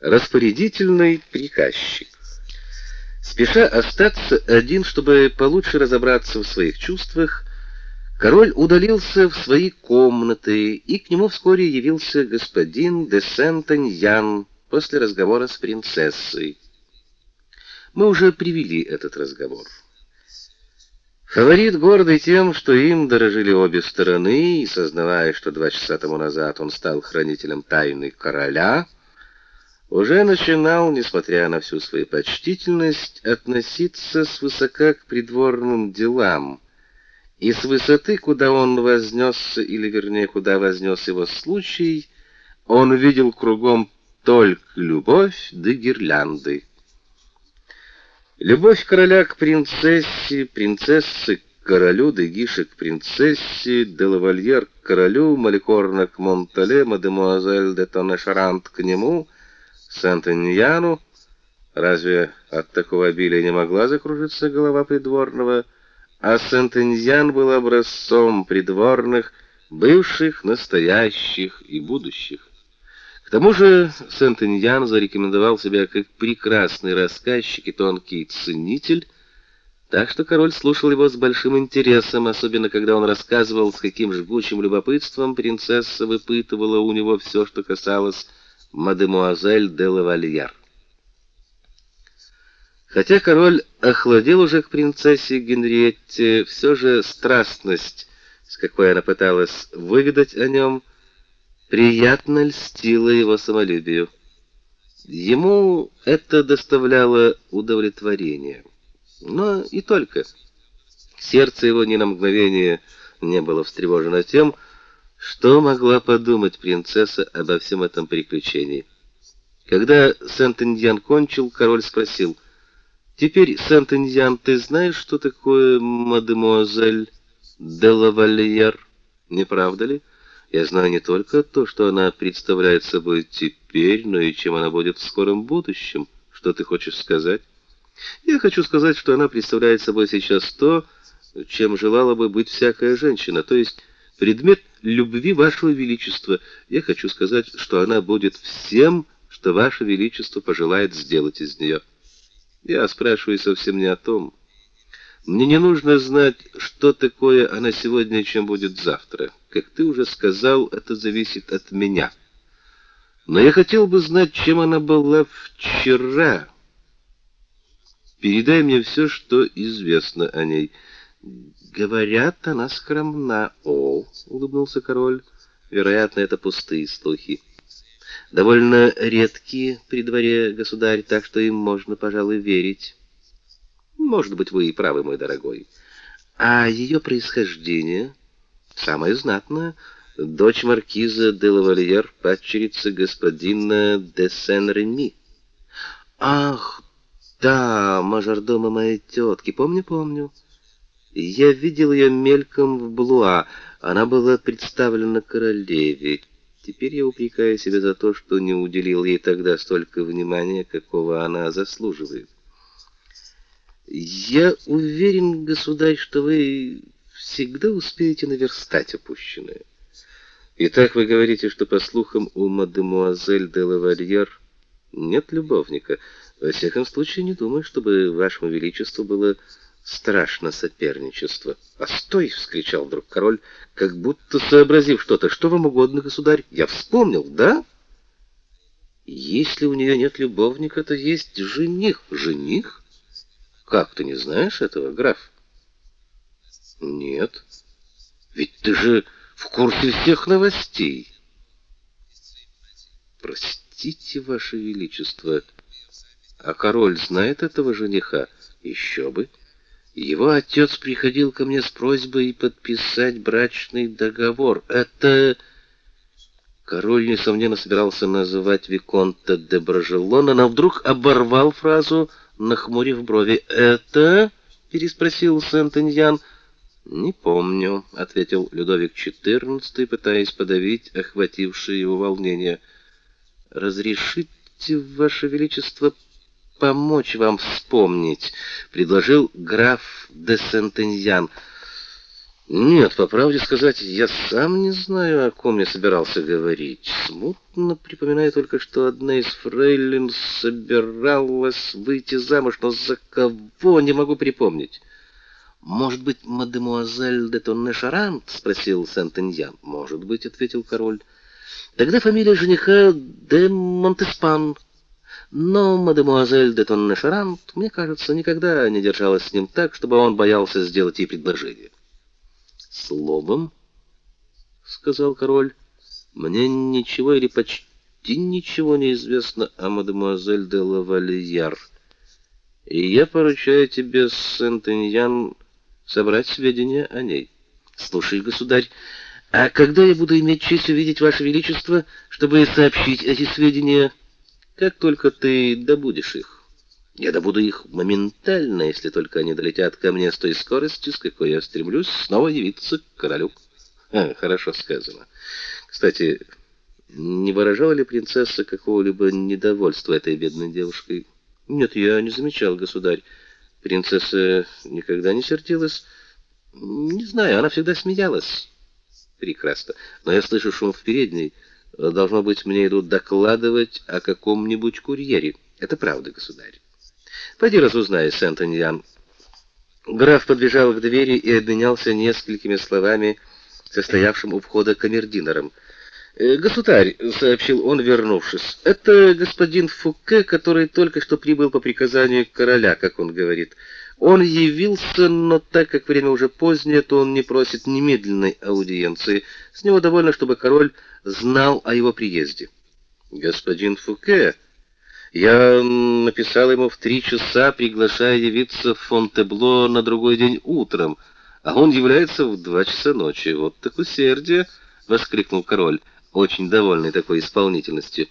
Распорядительный приказчик. Спеша остаться один, чтобы получше разобраться в своих чувствах, король удалился в свои комнаты, и к нему вскоре явился господин де Сентеньян после разговора с принцессой. Мы уже привели этот разговор. Фаворит, гордый тем, что им дорожили обе стороны, и сознавая, что два часа тому назад он стал хранителем тайны короля, уже начинал, несмотря на всю свою почтительность, относиться свысока к придворным делам. И с высоты, куда он вознесся, или вернее, куда вознес его случай, он видел кругом только любовь да гирлянды. Любовь короля к принцессе, принцессы к королю, Дегиша к принцессе, де лавальер к королю, Маликорна к Монтале, мадемуазель де Тонешарант к нему — Сантеньяну, разве от такого обилия не могла закружиться голова придворного? А Сантеньян был образцом придворных, бывших, настоящих и будущих. К тому же Сантеньян зарекомендовал себя как прекрасный рассказчик и тонкий ценитель, так что король слушал его с большим интересом, особенно когда он рассказывал, с каким жгучим любопытством принцесса выпытывала у него все, что касалось мадемуазель де лавальяр. Хотя король охладел уже к принцессе Генриетте, все же страстность, с какой она пыталась выведать о нем, приятно льстила его самолюбию. Ему это доставляло удовлетворение. Но и только. Сердце его ни на мгновение не было встревожено тем, что могла подумать принцесса обо всем этом приключении? Когда Сент-Индиан кончил, король спросил: "Теперь, Сент-Индиан, ты знаешь, что такое мадемуазель де лавальер, не правда ли? Я знаю не только то, что она представляет собой теперь, но и чем она будет в скором будущем. Что ты хочешь сказать?" "Я хочу сказать, что она представляет собой сейчас то, чем желала бы быть всякая женщина, то есть предмет любви вашего величества. Я хочу сказать, что она будет всем, что ваше величество пожелает сделать из нее. Я спрашиваю совсем не о том. Мне не нужно знать, что такое она сегодня, чем будет завтра. Как ты уже сказал, это зависит от меня. Но я хотел бы знать, чем она была вчера. Передай мне все, что известно о ней. Говорят, она скромна. О, улыбнулся король. Вероятно, это пустые слухи. Довольно редкие при дворе государь, так что им можно, пожалуй, верить. Может быть, вы и правы, мой дорогой. А ее происхождение самое знатное. Дочь маркиза де лавальер, падчерица господина де Сен-Реми. Ах, да, мажордома моей тетки, помню, помню. Я видел ее мельком в Блуа. Она была представлена королеве. Теперь я упрекаю себя за то, что не уделил ей тогда столько внимания, какого она заслуживает. Я уверен, государь, что вы всегда успеете наверстать упущенное. Итак, вы говорите, что по слухам у мадемуазель де лавальер нет любовника. Во всяком случае, не думаю, чтобы вашему величеству было страшно соперничество. "А стой!" вскричал вдруг король, как будто сообразив что-то. "Что вам угодно, государь? Я вспомнил, да? Если у нее нет любовника, то есть жених. Жених? Как ты не знаешь этого, граф?" "Нет. Ведь ты же в курсе всех новостей." "Простите, ваше величество, а король знает этого жениха?" «Еще бы. Его отец приходил ко мне с просьбой подписать брачный договор. Это король несомненно собирался называть виконта де Брожелона, но вдруг оборвал фразу, нахмурив брови. Это переспросил Сент-Эньян. Не помню, ответил Людовик XIV, пытаясь подавить охватившее его волнение. Разрешите, ваше величество, помочь вам вспомнить, предложил граф де Сентеньян. Нет, по правде сказать, я сам не знаю, о ком я собирался говорить. Смутно припоминаю только, что одна из фрейлин собиралась выйти замуж, но за кого не могу припомнить. Может быть, мадемуазель де Тонне-Шарант, спросил Сент-Эньян. Может быть, ответил король. Тогда фамилия жениха де Монтеспан. Но мадемуазель де Тонне-Шарант, мне кажется, никогда не держалась с ним так, чтобы он боялся сделать ей предложение. Словом, сказал король, мне ничего или почти ничего не известно о мадемуазель де Лавальяр. И я поручаю тебе, Сент-Эньян, собрать сведения о ней. Слушай, государь, а когда я буду иметь честь увидеть ваше величество, чтобы сообщить эти сведения, как только ты добудешь их? Я добуду их моментально, если только они долетят ко мне с той скоростью, с какой я стремлюсь снова явиться к королю. А, хорошо сказано. Кстати, не выражала ли принцесса какого-либо недовольства этой бедной девушкой? Нет, я не замечал, государь. Принцесса никогда не сердилась. Не знаю, она всегда смеялась. Прекрасно. Но я слышу шум в передней. Должно быть, мне идут докладывать о каком-нибудь курьере. Это правда, государь. Пойди разузнай, Сент-Эньян. Граф подбежал к двери и обменялся несколькими словами со стоявшим у входа камердинером. «Э, «Государь», — сообщил он, вернувшись, — «это господин Фуке, который только что прибыл по приказанию короля, как он говорит. Он явился, но так как время уже позднее, то он не просит немедленной аудиенции. С него довольно, чтобы король знал о его приезде». «Господин Фуке», я написал ему в три часа, приглашая явиться в Фонтебло на другой день утром, а он является в два часа ночи. Вот так усердие, воскликнул король, очень довольный такой исполнительностью.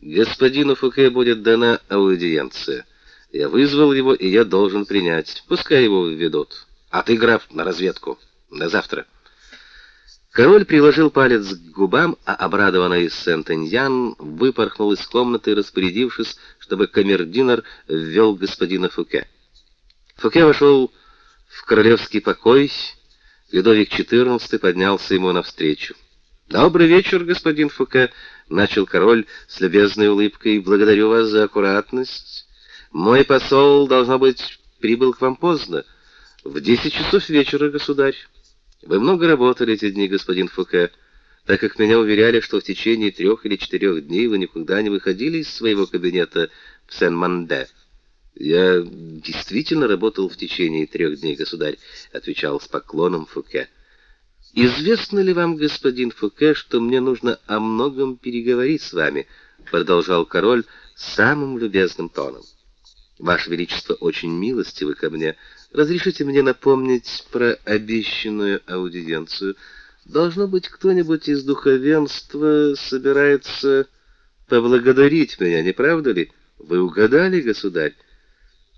Господину Фуке будет дана аудиенция. Я вызвал его, и я должен принять. Пускай его введут. А ты, граф, на разведку. На завтра. Король приложил палец к губам, а обрадованный Сент-Эньян выпорхнул из комнаты, распорядившись, чтобы камердинер ввел господина Фуке. Фуке вошел в королевский покой. Людовик XIV поднялся ему навстречу. «Добрый вечер, господин Фуке», — начал король с любезной улыбкой. «Благодарю вас за аккуратность. Мой посол, должно быть, прибыл к вам поздно. В десять часов вечера, государь». Вы много работали эти дни, господин Фуке, так как меня уверяли, что в течение трех или четырех дней вы никуда не выходили из своего кабинета в Сен-Манде. Я действительно работал в течение трех дней, государь, отвечал с поклоном Фуке. Известно ли вам, господин Фуке, что мне нужно о многом переговорить с вами, продолжал король самым любезным тоном. Ваше величество очень милостивы ко мне. Разрешите мне напомнить про обещанную аудиенцию. Должно быть, кто-нибудь из духовенства собирается поблагодарить меня, не правда ли? Вы угадали, государь?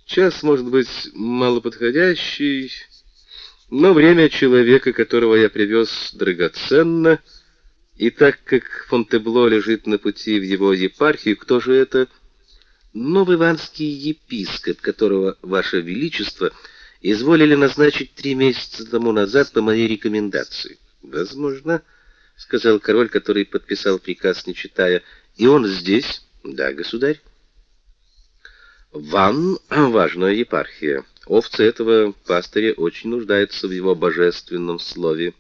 Час может быть малоподходящий, но время человека, которого я привез, драгоценно. И так как Фонтебло лежит на пути в его епархию, кто же это? Новый иванский епископ, которого ваше величество изволили назначить три месяца тому назад по моей рекомендации. Возможно, сказал король, который подписал приказ, не читая. И он здесь? Да, государь. Ван важная епархия. Овцы этого пастыря очень нуждаются в его божественном слове.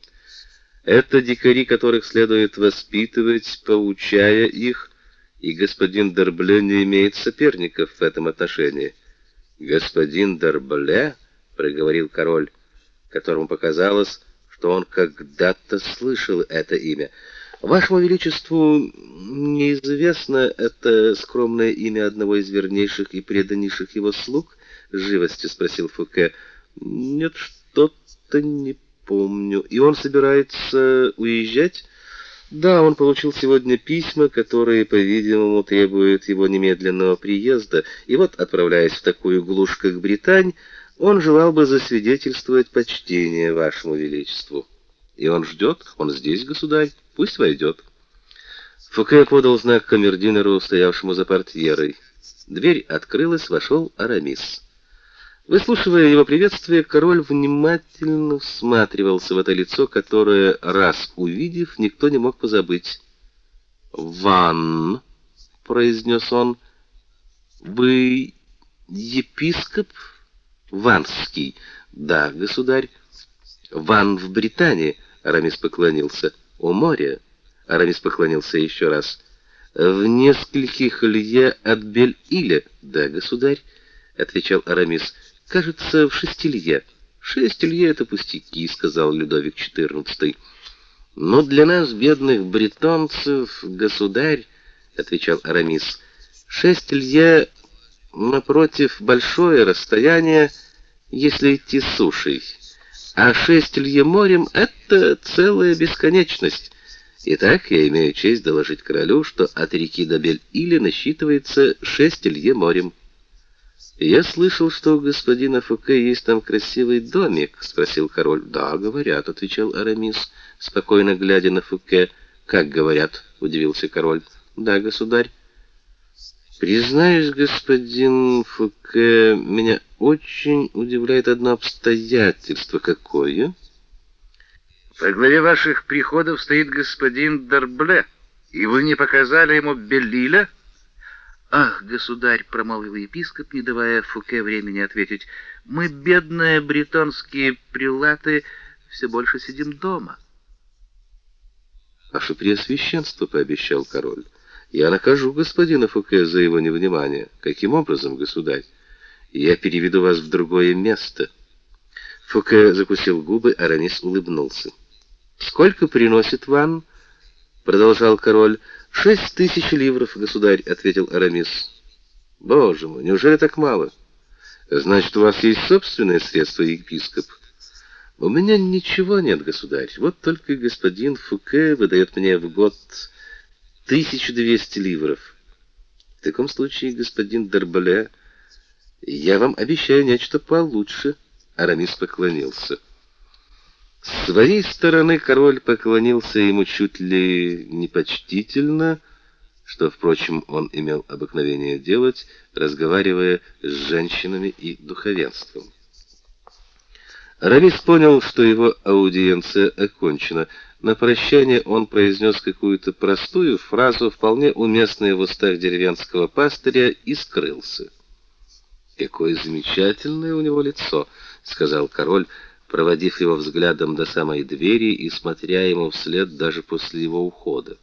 Это дикари, которых следует воспитывать, поучая их, и господин Дербле не имеет соперников в этом отношении. Господин Дербле, проговорил король, которому показалось, что он когда-то слышал это имя. Вашему величеству неизвестно это скромное имя одного из вернейших и преданнейших его слуг? живостью спросил Фуке. Нет, что-то не помню. И он собирается уезжать? Да, он получил сегодня письма, которые, по-видимому, требуют его немедленного приезда. И вот, отправляясь в такую глушь, как Британь, он желал бы засвидетельствовать почтение вашему величеству. И он ждет, он здесь, государь, пусть войдет. Фуке подал знак камердинеру, стоявшему за портьерой. Дверь открылась, вошел Арамис. Выслушивая его приветствие, король внимательно всматривался в это лицо, которое, раз увидев, никто не мог позабыть. «Ван», — произнес он, — «вы епископ Ванский?» «Да, государь». «Ван в Британии», — Арамис поклонился. «У моря», — Арамис поклонился еще раз. «В нескольких лье от Бель-Иля». «Да, государь», — отвечал Арамис. Кажется, в шести лье. Шесть лье — это пустяки, — сказал Людовик XIV. Но для нас, бедных бретонцев, государь, — отвечал Арамис, — шесть лье напротив большое расстояние, если идти сушей, а шесть лье морем — это целая бесконечность. Итак, я имею честь доложить королю, что от реки до Бель-Иля насчитывается шесть лье морем. «Я слышал, что у господина Фуке есть там красивый домик», — спросил король. «Да, говорят», — отвечал Арамис, спокойно глядя на Фуке. «Как говорят?» — удивился король. «Да, государь». «Признаюсь, господин Фуке, меня очень удивляет одно обстоятельство. Какое?» «Во главе ваших приходов стоит господин Дарбле, и вы не показали ему Беллиля?» «Ах, государь!» — промолвил епископ, не давая Фуке времени ответить. «Мы, бедные бретонские прилаты, все больше сидим дома». «Ваше Преосвященство», — пообещал король, — «я накажу господина Фуке за его невнимание. Каким образом, государь? Я переведу вас в другое место». Фуке закусил губы, Арамис улыбнулся. «Сколько приносит вам?» — продолжал король. «Шесть тысяч ливров, государь», — ответил Арамис. «Боже мой, неужели так мало? Значит, у вас есть собственные средства, епископ?» «У меня ничего нет, государь. Вот только господин Фуке выдает мне в год 1200 ливров. В таком случае, господин Дербале, я вам обещаю нечто получше». Арамис поклонился. С своей стороны король поклонился ему чуть ли не почтительно, что, впрочем, он имел обыкновение делать, разговаривая с женщинами и духовенством. Арамис понял, что его аудиенция окончена. На прощание он произнес какую-то простую фразу, вполне уместную в устах деревенского пастыря, и скрылся. «Какое замечательное у него лицо!» — сказал король, — проводив его взглядом до самой двери и смотря ему вслед даже после его ухода.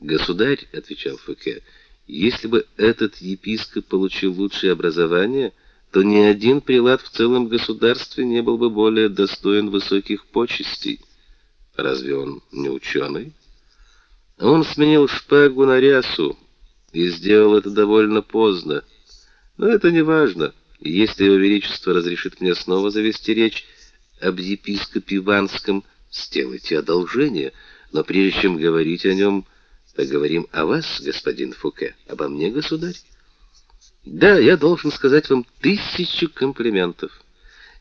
«Государь», — отвечал Фуке, — «если бы этот епископ получил лучшее образование, то ни один прилад в целом государстве не был бы более достоин высоких почестей. Разве он не ученый?» Он сменил шпагу на рясу и сделал это довольно поздно. Но это не важно. Если его величество разрешит мне снова завести речь, об епископе Иванском, сделайте одолжение, но прежде чем говорить о нем, поговорим о вас, господин Фуке, обо мне, государь. Да, я должен сказать вам тысячу комплиментов.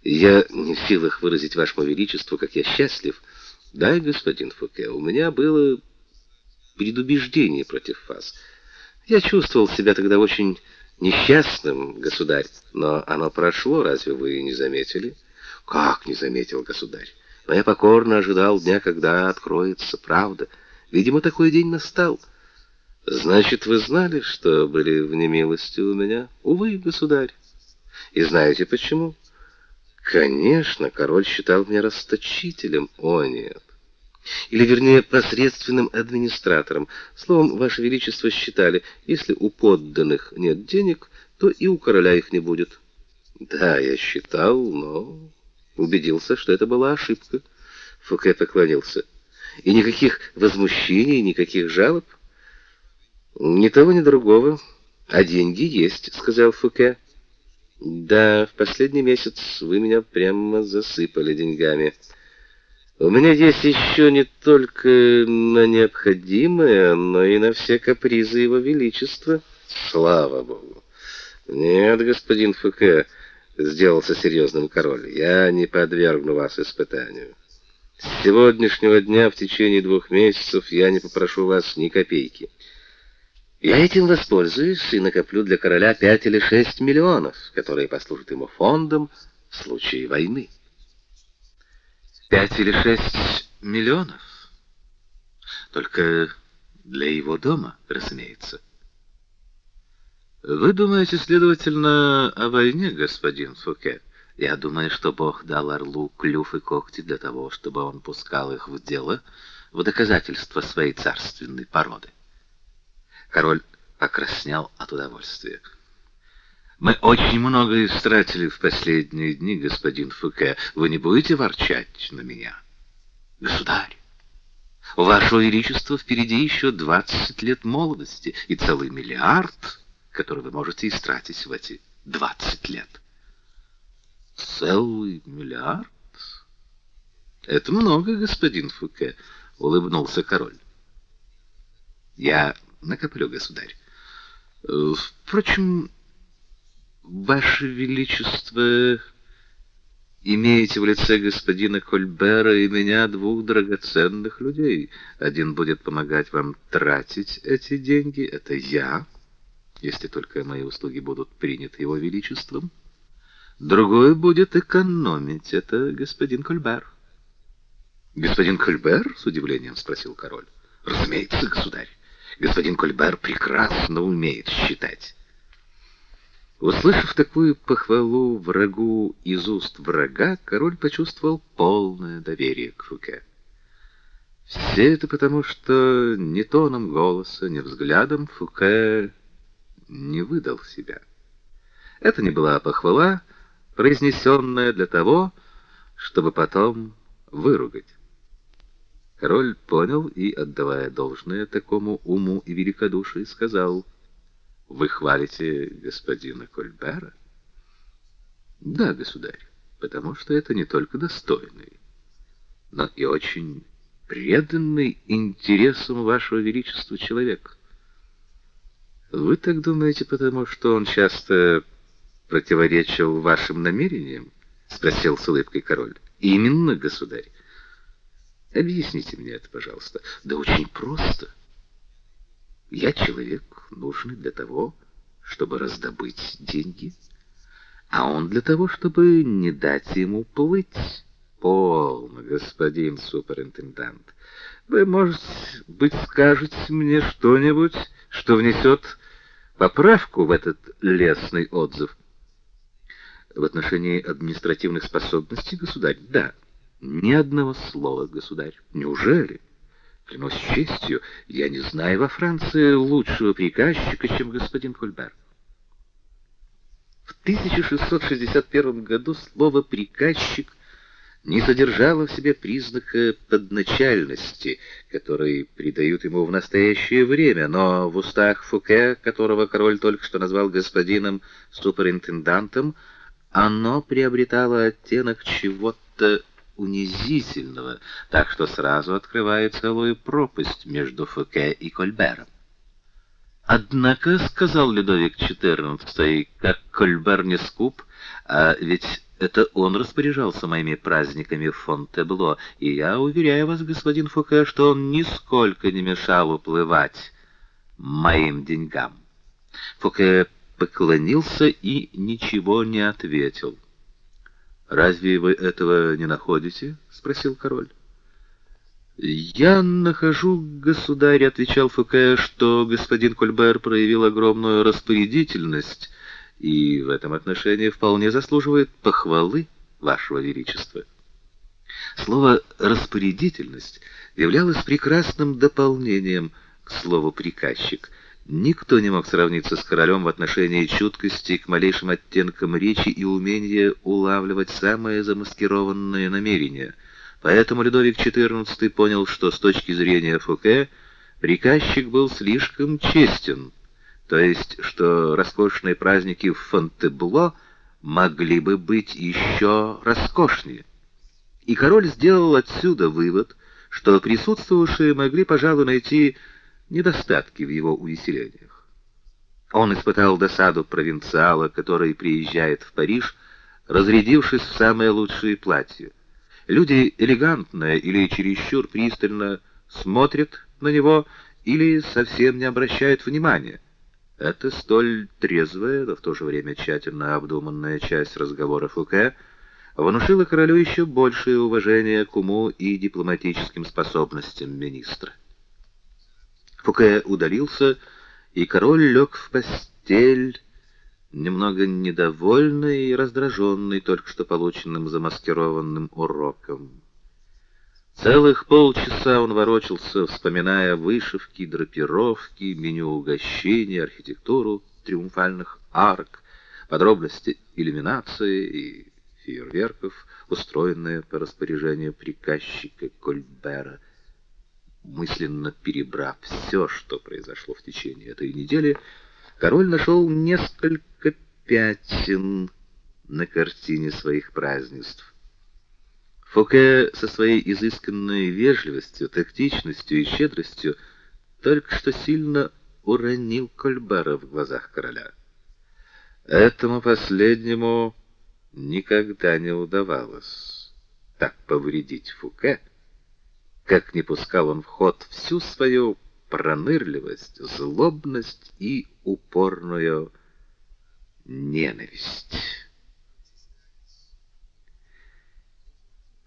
Я не в силах выразить вашему величеству, как я счастлив. Да, господин Фуке, у меня было предубеждение против вас. Я чувствовал себя тогда очень несчастным, государь, но оно прошло, разве вы не заметили?» Как не заметил государь? Но я покорно ожидал дня, когда откроется правда. Видимо, такой день настал. Значит, вы знали, что были в немилости у меня? Увы, государь. И знаете почему? Конечно, король считал меня расточителем. О, нет. Или, вернее, посредственным администратором. Словом, Ваше Величество считали, если у подданных нет денег, то и у короля их не будет. Да, я считал, но убедился, что это была ошибка. Фуке поклонился. И никаких возмущений, никаких жалоб? Ни того, ни другого. А деньги есть, сказал Фуке. Да, в последний месяц вы меня прямо засыпали деньгами. У меня есть еще не только на необходимое, но и на все капризы его величества. Слава богу. Нет, господин Фуке, сделался серьезным король. Я не подвергну вас испытанию. С сегодняшнего дня в течение двух месяцев я не попрошу вас ни копейки. Я этим воспользуюсь и накоплю для короля пять или шесть миллионов, которые послужат ему фондом в случае войны. Пять или шесть миллионов? Только для его дома, разумеется. Вы думаете, следовательно, о войне, господин Фуке? Я думаю, что Бог дал орлу клюв и когти для того, чтобы он пускал их в дело в доказательство своей царственной породы. Король покраснел от удовольствия. Мы очень много истратили в последние дни, господин Фуке. Вы не будете ворчать на меня? Государь, у вашего величества впереди еще двадцать лет молодости и целый миллиард, который вы можете истратить в эти двадцать лет. Целый миллиард? Это много, господин Фуке, улыбнулся король. Я накоплю, государь. Э, впрочем, ваше величество имеете в лице господина Кольбера и меня двух драгоценных людей. Один будет помогать вам тратить эти деньги, это я, если только мои услуги будут приняты его величеством. Другой будет экономить, это господин Кольбер. Господин Кольбер, с удивлением спросил король. Разумеется, государь. Господин Кольбер прекрасно умеет считать. Услышав такую похвалу врагу из уст врага, король почувствовал полное доверие к Фуке. Все это потому, что ни тоном голоса, ни взглядом Фуке не выдал себя. Это не была похвала, произнесенная для того, чтобы потом выругать. Король понял и, отдавая должное такому уму и великодушию, сказал: "Вы хвалите господина Кольбера?" "Да, государь, потому что это не только достойный, но и очень преданный интересам вашего величества человек. Вы так думаете, потому что он часто противоречил вашим намерениям?" спросил с улыбкой король. "Именно, государь. Объясните мне это, пожалуйста. Да очень просто. Я человек, нужный для того, чтобы раздобыть деньги, а он для того, чтобы не дать ему плыть. Полно, господин суперинтендант. Вы, может быть, скажете мне что-нибудь, что внесет поправку в этот лестный отзыв? В отношении административных способностей, государь, да. Ни одного слова, государь. Неужели? Клянусь честью, я не знаю во Франции лучшего приказчика, чем господин Кольбер. В 1661 году слово приказчик не содержало в себе признака подначальности, который придают ему в настоящее время, но в устах Фуке, которого король только что назвал господином суперинтендантом, оно приобретало оттенок чего-то унизительного, так что сразу открывает целую пропасть между Фуке и Кольбером. Однако, сказал Людовик XIV, как Кольбер не скуп, а ведь это он распоряжался моими праздниками в Фонтебло, и я уверяю вас, господин Фуке, что он нисколько не мешал уплывать моим деньгам. Фуке поклонился и ничего не ответил. Разве вы этого не находите? спросил король. Я нахожу, государь, отвечал Фуке, что господин Кольбер проявил огромную распорядительность и в этом отношении вполне заслуживает похвалы вашего величества. Слово распорядительность являлось прекрасным дополнением к слову приказчик. Никто не мог сравниться с королем в отношении чуткости к малейшим оттенкам речи и умения улавливать самые замаскированные намерения. Поэтому Людовик XIV понял, что с точки зрения Фуке приказчик был слишком честен, то есть что роскошные праздники в Фонтебло могли бы быть еще роскошнее. И король сделал отсюда вывод, что присутствовавшие могли, пожалуй, найти недостатки в его увеселениях. Он испытал досаду провинциала, который приезжает в Париж, разрядившись в самое лучшее платье. Люди элегантные или чересчур пристально смотрят на него или совсем не обращает внимания. Это столь трезвая, но в то же время тщательно обдуманная часть разговора Фуке внушила королю еще большее уважение к уму и дипломатическим способностям министра. Фуке удалился, и король лег в постель, немного недовольный и раздраженный только что полученным замаскированным уроком. Целых полчаса он ворочался, вспоминая вышивки, драпировки, меню угощений, архитектуру триумфальных арок, подробности иллюминации и фейерверков, устроенные по распоряжению приказчика Кольбера. Мысленно перебрав все, что произошло в течение этой недели, король нашел несколько пятен на картине своих празднеств. Фуке со своей изысканной вежливостью, тактичностью и щедростью только что сильно уронил Кольбера в глазах короля. Этому последнему никогда не удавалось так повредить Фуке, как не пускал он в ход всю свою пронырливость, злобность и упорную ненависть.